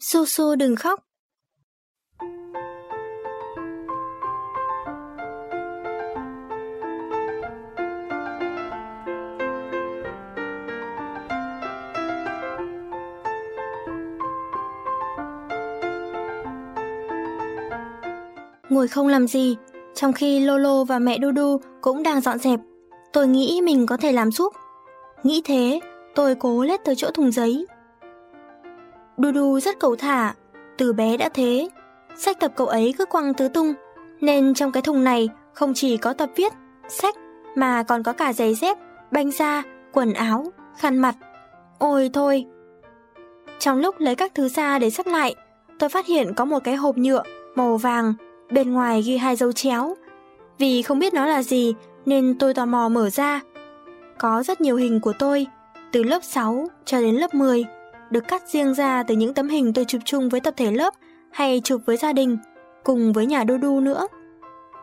Xô xô đừng khóc. Ngồi không làm gì, trong khi Lolo và mẹ Dudu cũng đang dọn dẹp. Tôi nghĩ mình có thể làm giúp. Nghĩ thế, tôi cố lết tới chỗ thùng giấy. Dudu rất cầu thả, từ bé đã thế. Sách tập cậu ấy cứ quăng tứ tung, nên trong cái thùng này không chỉ có tập viết, sách, mà còn có cả giày dép, banh da, quần áo, khăn mặt. Ôi thôi! Trong lúc lấy các thứ ra để sắp lại, tôi phát hiện có một cái hộp nhựa màu vàng, bên ngoài ghi hai dấu chéo. Vì không biết nó là gì nên tôi tò mò mở ra. Có rất nhiều hình của tôi, từ lớp 6 cho đến lớp 10, được cắt riêng ra từ những tấm hình tôi chụp chung với tập thể lớp hay chụp với gia đình, cùng với nhà Dudu nữa.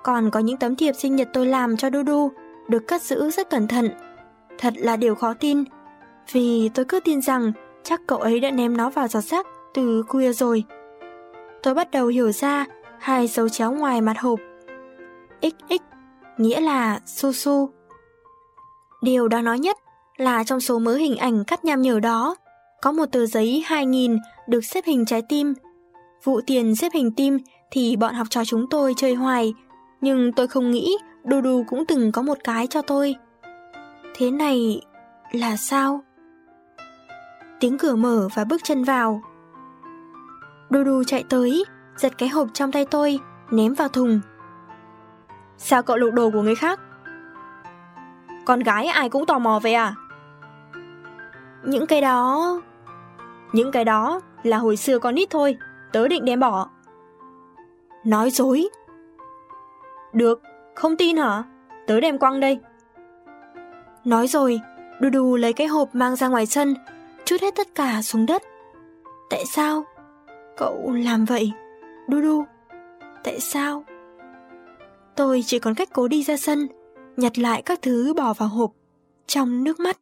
Còn có những tấm thiệp sinh nhật tôi làm cho Dudu, được cất giữ rất cẩn thận. Thật là điều khó tin, vì tôi cứ tin rằng chắc cậu ấy đã ném nó vào giọt rác từ khuya rồi. Tôi bắt đầu hiểu ra hai dấu chéo ngoài mặt hộp. XX nghĩa là su su. Điều đáng nói nhất là trong số mớ hình ảnh cắt nham nhở đó, có một tờ giấy 2000 được xếp hình trái tim. Vụ tiền xếp hình tim thì bọn học trò chúng tôi chơi hoài, nhưng tôi không nghĩ Dudu cũng từng có một cái cho tôi. Thế này là sao? Tiếng cửa mở và bước chân vào. Dudu chạy tới, giật cái hộp trong tay tôi, ném vào thùng. Sao cậu lục đồ của người khác? Con gái ai cũng tò mò vậy à? Những cái đó... Những cái đó là hồi xưa con nít thôi, tớ định đem bỏ. Nói dối. Được, không tin hả? Tớ đem quăng đây. Nói rồi, Đu Đu lấy cái hộp mang ra ngoài sân, chút hết tất cả xuống đất. Tại sao? Cậu làm vậy? Đu Đu, tại sao? Tôi chỉ còn cách cố đi ra sân, nhặt lại các thứ bỏ vào hộp, trong nước mắt.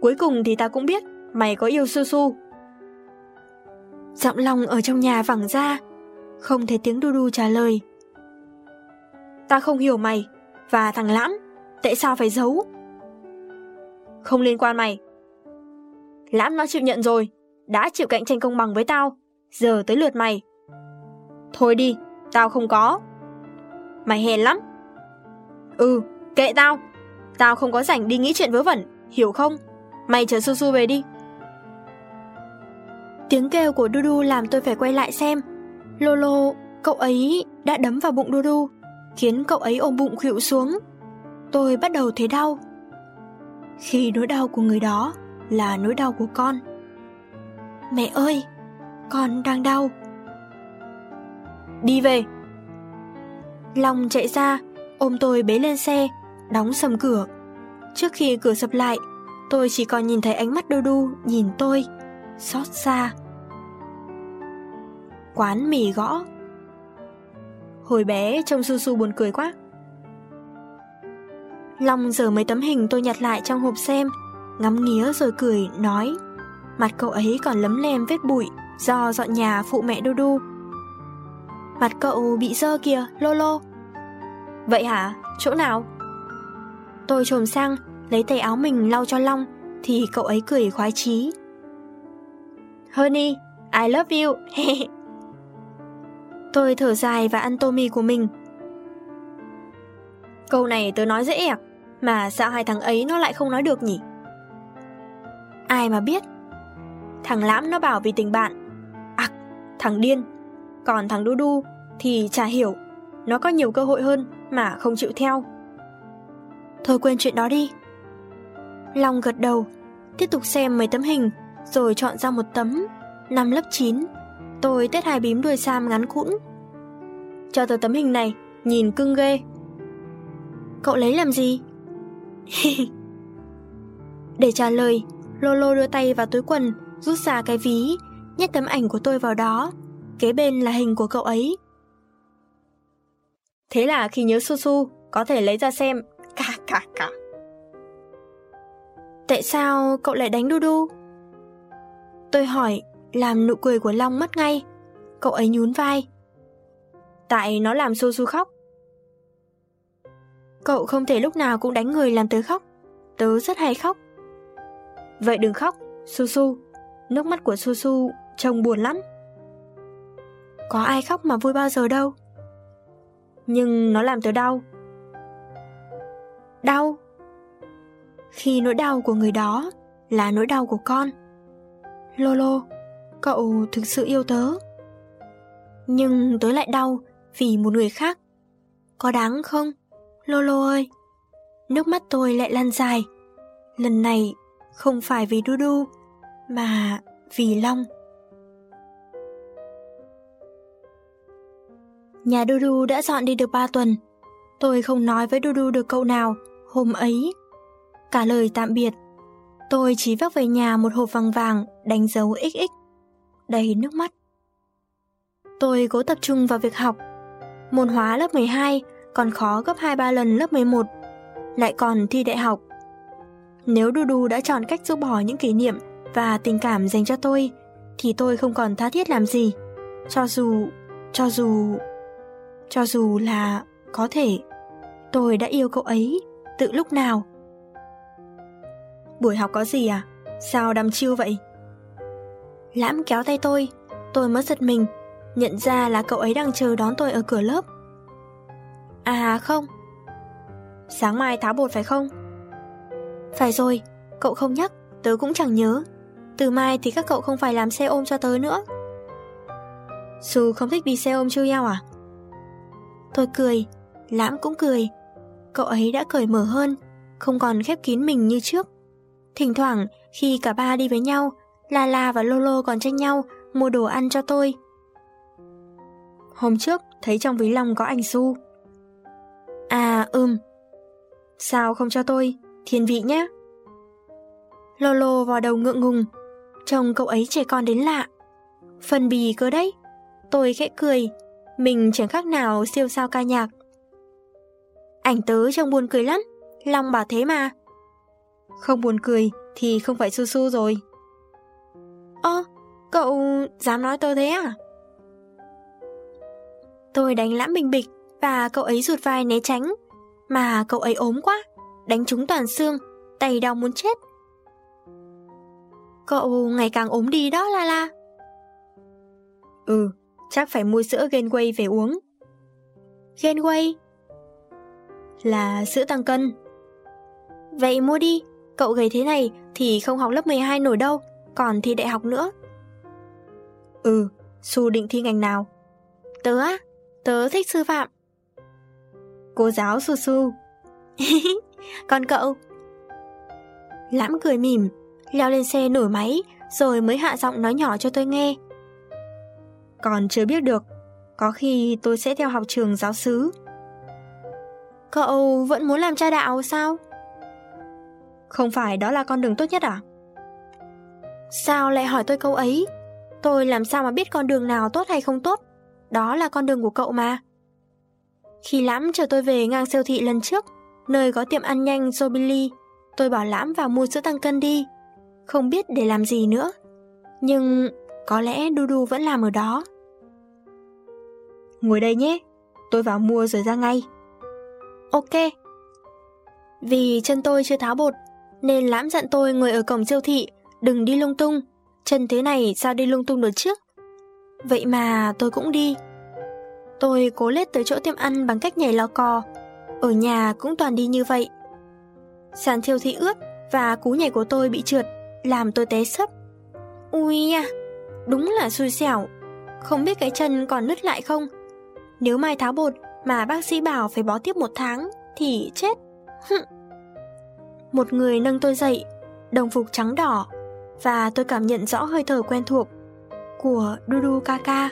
Cuối cùng thì ta cũng biết mày có yêu Su Su. Giọng lòng ở trong nhà vẳng ra, không thấy tiếng đu đu trả lời. Ta không hiểu mày, và thằng Lãm, tại sao phải giấu? Không liên quan mày. Lãm nó chịu nhận rồi, đã chịu cạnh tranh công bằng với tao, giờ tới lượt mày. Thôi đi, tao không có. Mày hèn lắm. Ừ, kệ tao. Tao không có rảnh đi nghĩ chuyện vớ vẩn, hiểu không? Mày chờ Su Su về đi. Tiếng kêu của Dudu làm tôi phải quay lại xem. Lolo, cậu ấy đã đấm vào bụng Dudu, khiến cậu ấy ôm bụng khuỵu xuống. Tôi bắt đầu thấy đau. Khi nỗi đau của người đó là nỗi đau của con. Mẹ ơi, con đang đau. Đi về. Long chạy ra, ôm tôi bế lên xe, đóng sầm cửa. Trước khi cửa sập lại, tôi chỉ còn nhìn thấy ánh mắt đô nhìn tôi, xót xa. Quán mì gõ. Hồi bé trông su su buồn cười quá. Long giờ mấy tấm hình tôi nhặt lại trong hộp xem, ngắm nghía rồi cười, nói. Mặt cậu ấy còn lấm lem vết bụi do dọn nhà phụ mẹ Du Du. Mặt cậu bị dơ kìa, Lolo. Vậy hả? Chỗ nào? Tôi trồm sang, lấy tay áo mình lau cho Long, thì cậu ấy cười khoái chí. Honey, I love you. tôi thở dài và ăn tô mì của mình. Câu này tớ nói dễ à? Mà sao hai thằng ấy nó lại không nói được nhỉ? Ai mà biết? Thằng Lãm nó bảo vì tình bạn. Ặc, thằng điên. Còn thằng Đu Đu thì chả hiểu. Nó có nhiều cơ hội hơn mà không chịu theo. Thôi quên chuyện đó đi. Long gật đầu, tiếp tục xem mấy tấm hình, rồi chọn ra một tấm, năm lớp 9. Tôi tết hai bím đuôi sam ngắn cũn. Cho tờ tấm hình này, nhìn cưng ghê. Cậu lấy làm gì? Để trả lời, Lolo đưa tay vào túi quần, rút ra cái ví, nhét tấm ảnh của tôi vào đó. Kế bên là hình của cậu ấy. Thế là khi nhớ Su Su, có thể lấy ra xem. Cà cà cà. Tại sao cậu lại đánh Đu Đu? Tôi hỏi, làm nụ cười của Long mất ngay. Cậu ấy nhún vai. Tại nó làm Su Su khóc. Cậu không thể lúc nào cũng đánh người làm tớ khóc. Tớ rất hay khóc. Vậy đừng khóc, Su Su. Nước mắt của Su Su trông buồn lắm. Có ai khóc mà vui bao giờ đâu. Nhưng nó làm tớ đau. Đau? Khi nỗi đau của người đó là nỗi đau của con. Lolo, cậu thực sự yêu tớ. Nhưng tớ lại đau vì một người khác. Có đáng không? Lolo ơi! Nước mắt tôi lại lăn dài. Lần này không phải vì Du Du, mà vì Long. Nhà Du Du đã dọn đi được 3 tuần. Tôi không nói với Du Du được câu nào hôm ấy. Cả lời tạm biệt, tôi chỉ vác về nhà một hộp vàng vàng đánh dấu XX, đầy nước mắt. Tôi cố tập trung vào việc học. Môn hóa lớp 12 còn khó gấp 2-3 lần lớp 11, lại còn thi đại học. Nếu Du Du đã chọn cách rũ bỏ những kỷ niệm và tình cảm dành cho tôi, thì tôi không còn tha thiết làm gì. Cho dù, cho dù, cho dù là có thể tôi đã yêu cậu ấy từ lúc nào. Buổi học có gì à? Sao đăm chiêu vậy? Lãm kéo tay tôi, tôi mới giật mình, nhận ra là cậu ấy đang chờ đón tôi ở cửa lớp. À không. Sáng mai tháo bột phải không? Phải rồi, cậu không nhắc, tớ cũng chẳng nhớ. Từ mai thì các cậu không phải làm xe ôm cho tớ nữa. Su không thích đi xe ôm chưa nhau à? Tôi cười, Lãm cũng cười. Cậu ấy đã cởi mở hơn, không còn khép kín mình như trước. Thỉnh thoảng, khi cả ba đi với nhau, Lala và Lolo còn tranh nhau mua đồ ăn cho tôi. Hôm trước, thấy trong ví lòng có ảnh Su. À, ừm. Sao không cho tôi? Thiên vị nhé. Lolo vào đầu ngượng ngùng. Trông cậu ấy trẻ con đến lạ. Phần bì cơ đấy. Tôi khẽ cười. Mình chẳng khác nào siêu sao ca nhạc. Ảnh tớ trông buồn cười lắm. Long bảo thế mà. Không buồn cười thì không phải su su rồi. Ơ, cậu dám nói tôi thế à? Tôi đánh lãm bình bịch và cậu ấy rụt vai né tránh. Mà cậu ấy ốm quá, đánh trúng toàn xương, tay đau muốn chết. Cậu ngày càng ốm đi đó La La. Ừ, chắc phải mua sữa Gainway về uống. Gainway? Là sữa tăng cân. Vậy mua đi, cậu gầy thế này thì không học lớp 12 nổi đâu, còn thi đại học nữa. Ừ, Su định thi ngành nào? Tớ á, tớ thích sư phạm. Cô giáo Su Su. Còn cậu? Lãm cười mỉm, leo lên xe nổi máy, rồi mới hạ giọng nói nhỏ cho tôi nghe. Còn chưa biết được, có khi tôi sẽ theo học trường giáo sứ. Cậu vẫn muốn làm cha đạo sao? Không phải đó là con đường tốt nhất à? Sao lại hỏi tôi câu ấy? Tôi làm sao mà biết con đường nào tốt hay không tốt? Đó là con đường của cậu mà. Khi Lãm chờ tôi về ngang siêu thị lần trước, nơi có tiệm ăn nhanh Jobili, tôi bảo Lãm vào mua sữa tăng cân đi. Không biết để làm gì nữa. Nhưng có lẽ Du Du vẫn làm ở đó. Ngồi đây nhé, tôi vào mua rồi ra ngay. Ok. Vì chân tôi chưa tháo bột, nên Lãm dặn tôi ngồi ở cổng siêu thị, đừng đi lung tung. Chân thế này sao đi lung tung được trước? Vậy mà tôi cũng đi. Tôi cố lết tới chỗ tiệm ăn bằng cách nhảy lò cò. Ở nhà cũng toàn đi như vậy. Sàn thiêu thị ướt và cú nhảy của tôi bị trượt, làm tôi té sấp. Ui nha, đúng là xui xẻo. Không biết cái chân còn nứt lại không? Nếu mai tháo bột mà bác sĩ bảo phải bó tiếp một tháng thì chết. một người nâng tôi dậy, đồng phục trắng đỏ và tôi cảm nhận rõ hơi thở quen thuộc của Dudu Kaka.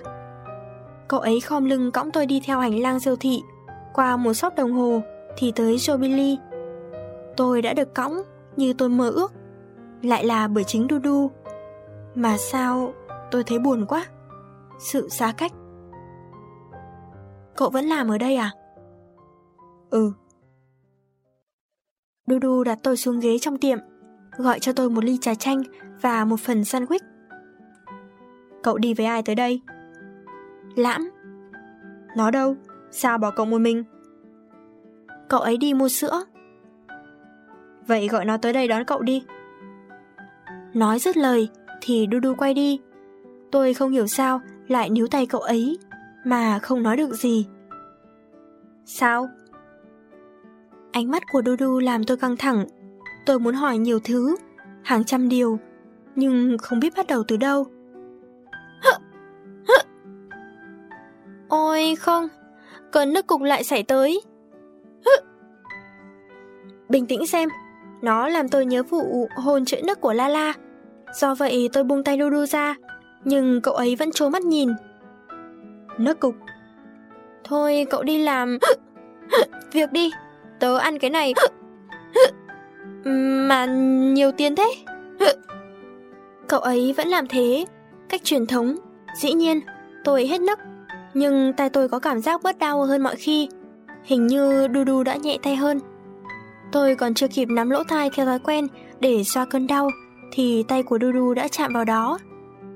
Cậu ấy khom lưng cõng tôi đi theo hành lang siêu thị, qua một shop đồng hồ thì tới Jobili. Tôi đã được cõng như tôi mơ ước, lại là bởi chính Dudu. Mà sao tôi thấy buồn quá, sự xa cách. Cậu vẫn làm ở đây à? Ừ. Dudu đặt tôi xuống ghế trong tiệm, gọi cho tôi một ly trà chanh và một phần sandwich. Cậu đi với ai tới đây? Lãm. Nó đâu? Sao bỏ cậu một mình? Cậu ấy đi mua sữa. Vậy gọi nó tới đây đón cậu đi. Nói dứt lời thì Du Du quay đi. Tôi không hiểu sao lại níu tay cậu ấy mà không nói được gì. Sao? Ánh mắt của Du Du làm tôi căng thẳng. Tôi muốn hỏi nhiều thứ, hàng trăm điều, nhưng không biết bắt đầu từ đâu. Ôi không, cơn nước cục lại xảy tới. Bình tĩnh xem, nó làm tôi nhớ vụ hôn chữ nước của Lala. Do vậy tôi buông tay Dudu ra, nhưng cậu ấy vẫn trố mắt nhìn. Nước cục. Thôi cậu đi làm việc đi, tớ ăn cái này. Mà nhiều tiền thế. Cậu ấy vẫn làm thế, cách truyền thống. Dĩ nhiên, tôi hết nấc, nhưng tay tôi có cảm giác bớt đau hơn mọi khi. Hình như Dudu đã nhẹ tay hơn. Tôi còn chưa kịp nắm lỗ tai theo thói quen để xoa cơn đau thì tay của Dudu đã chạm vào đó.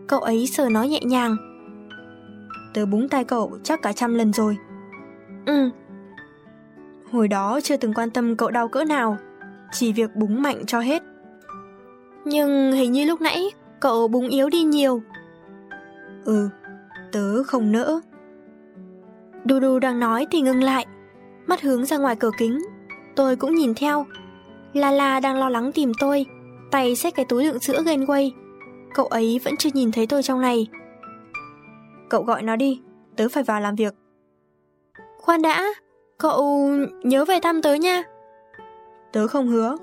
Cậu ấy sờ nó nhẹ nhàng. Tớ búng tay cậu chắc cả trăm lần rồi. Ừ. Hồi đó chưa từng quan tâm cậu đau cỡ nào, chỉ việc búng mạnh cho hết. Nhưng hình như lúc nãy cậu búng yếu đi nhiều. Ừ, tớ không nỡ. Dudu đang nói thì ngừng lại, mắt hướng ra ngoài cửa kính Tôi cũng nhìn theo. Lala đang lo lắng tìm tôi, tay xách cái túi đựng sữa Genway. Cậu ấy vẫn chưa nhìn thấy tôi trong này. Cậu gọi nó đi, tớ phải vào làm việc. Khoan đã, cậu nhớ về thăm tớ nha. Tớ không hứa.